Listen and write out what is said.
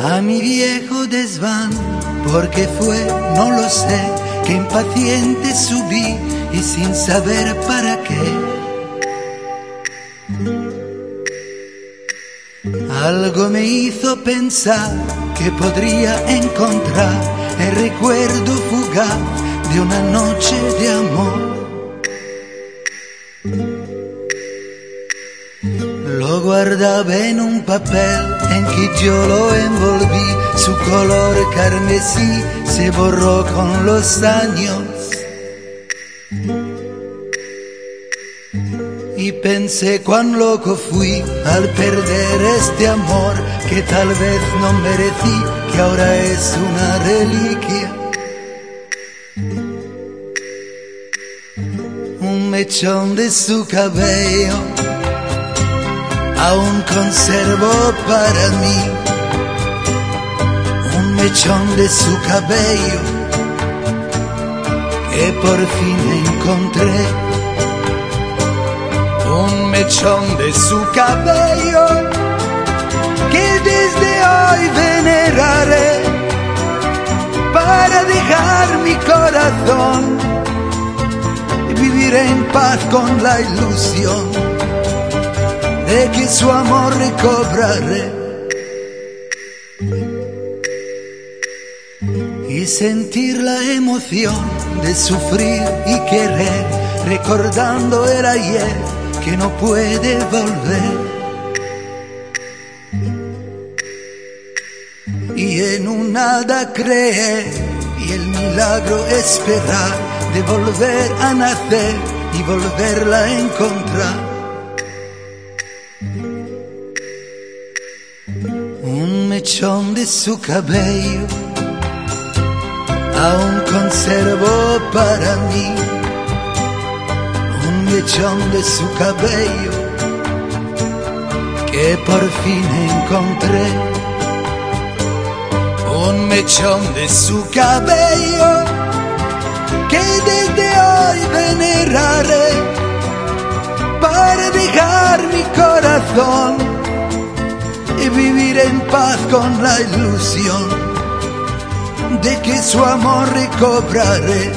A mi viejo desván, porque fue, no lo sé, que impaciente subí y sin saber para qué. Algo me hizo pensar que podría encontrar el recuerdo fugaz de una noche de amor. Lo guardaba en un papel en que yo lo envolví, su color carmesí se borró con los años. Y pensé cuán loco fui al perder este amor que tal vez no merecí, que ahora es una reliquia. Un mechón de su cabello aún conservo para mí. Un mechón de su cabello que por fin encontré un mechón de su cabello que desde hoy veneraré para dejar mi corazón y vivir en paz con la ilusión de que su amor recobraré y sentir la emoción de sufrir y querer recordando el ayer que no puede volver. Y en un nada creer y el milagro esperar de volver a nacer y volverla a encontrar. Mechón de su cabello aún conservo para mí un mechón de su cabello que por fin encontré. Un mechón de su cabello que desde hoy veneraré para dejar mi corazón en paz con la ilusión de que su amor recobraré.